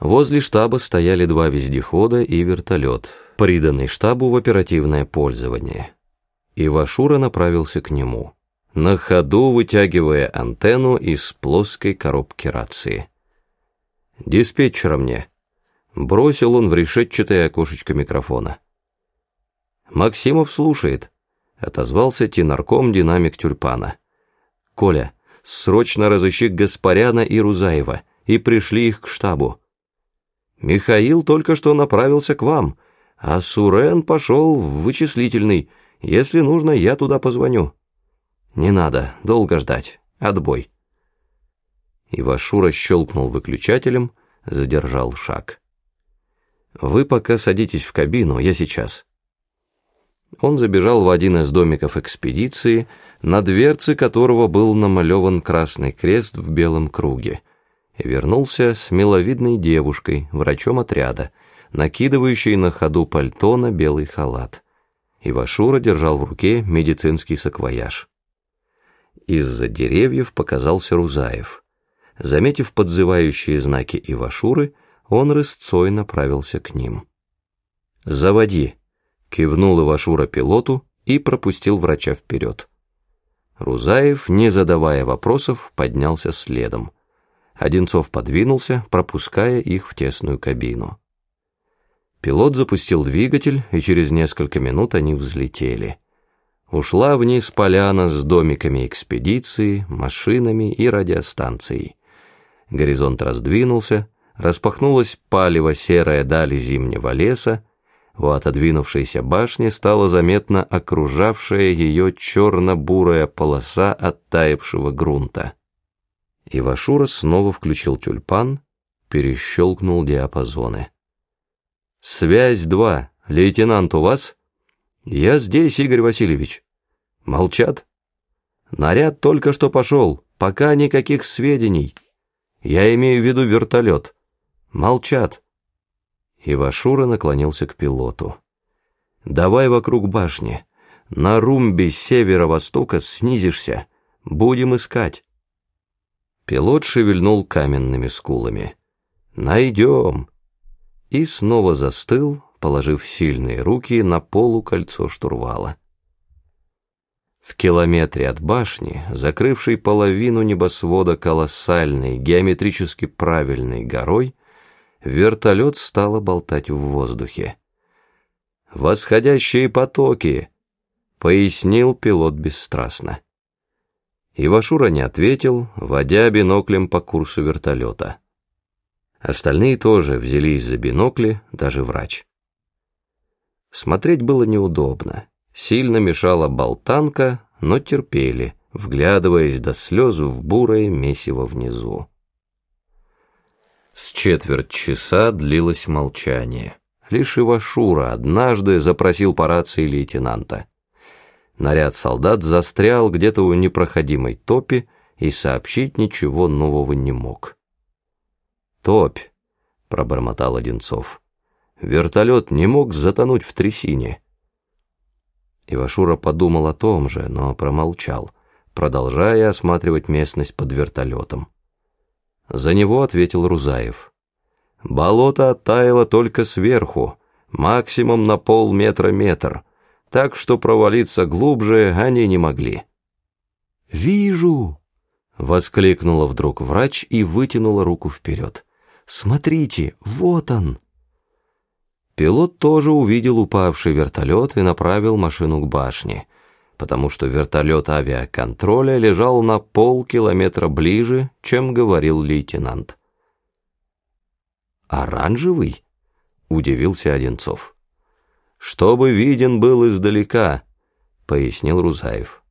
Возле штаба стояли два вездехода и вертолет, приданный штабу в оперативное пользование. Ивашура направился к нему, на ходу вытягивая антенну из плоской коробки рации. «Диспетчера мне», — бросил он в решетчатое окошечко микрофона. «Максимов слушает», — отозвался тенарком динамик тюльпана. «Коля, срочно разыщи Гаспаряна и Рузаева и пришли их к штабу». Михаил только что направился к вам, а Сурен пошел в вычислительный. Если нужно, я туда позвоню. Не надо, долго ждать. Отбой. Ивашура щелкнул выключателем, задержал шаг. Вы пока садитесь в кабину, я сейчас. Он забежал в один из домиков экспедиции, на дверце которого был намалеван красный крест в белом круге вернулся с миловидной девушкой, врачом отряда, накидывающей на ходу пальто на белый халат. Ивашура держал в руке медицинский саквояж. Из-за деревьев показался Рузаев. Заметив подзывающие знаки Ивашуры, он рысцой направился к ним. «Заводи!» — кивнул Ивашура пилоту и пропустил врача вперед. Рузаев, не задавая вопросов, поднялся следом. Одинцов подвинулся, пропуская их в тесную кабину. Пилот запустил двигатель, и через несколько минут они взлетели. Ушла вниз поляна с домиками экспедиции, машинами и радиостанцией. Горизонт раздвинулся, распахнулась палево-серая даль зимнего леса, у отодвинувшейся башни стала заметна окружавшая ее черно-бурая полоса оттаившего грунта. Ивашура снова включил тюльпан, перещелкнул диапазоны. «Связь 2. Лейтенант у вас?» «Я здесь, Игорь Васильевич». «Молчат?» «Наряд только что пошел, пока никаких сведений. Я имею в виду вертолет. Молчат». Ивашура наклонился к пилоту. «Давай вокруг башни. На румбе северо-востока снизишься. Будем искать». Пилот шевельнул каменными скулами. «Найдем!» И снова застыл, положив сильные руки на полукольцо штурвала. В километре от башни, закрывшей половину небосвода колоссальной, геометрически правильной горой, вертолет стало болтать в воздухе. «Восходящие потоки!» — пояснил пилот бесстрастно. Ивашура не ответил, водя биноклем по курсу вертолета. Остальные тоже взялись за бинокли, даже врач. Смотреть было неудобно. Сильно мешала болтанка, но терпели, вглядываясь до слез в бурое месиво внизу. С четверть часа длилось молчание. Лишь Ивашура однажды запросил по рации лейтенанта. Наряд солдат застрял где-то у непроходимой топи и сообщить ничего нового не мог. «Топь», — пробормотал Одинцов. «Вертолет не мог затонуть в трясине». Ивашура подумал о том же, но промолчал, продолжая осматривать местность под вертолетом. За него ответил Рузаев. «Болото оттаяло только сверху, максимум на полметра-метр так что провалиться глубже они не могли. «Вижу!» — воскликнула вдруг врач и вытянула руку вперед. «Смотрите, вот он!» Пилот тоже увидел упавший вертолет и направил машину к башне, потому что вертолет авиаконтроля лежал на полкилометра ближе, чем говорил лейтенант. «Оранжевый?» — удивился Одинцов чтобы виден был издалека», — пояснил Рузаев.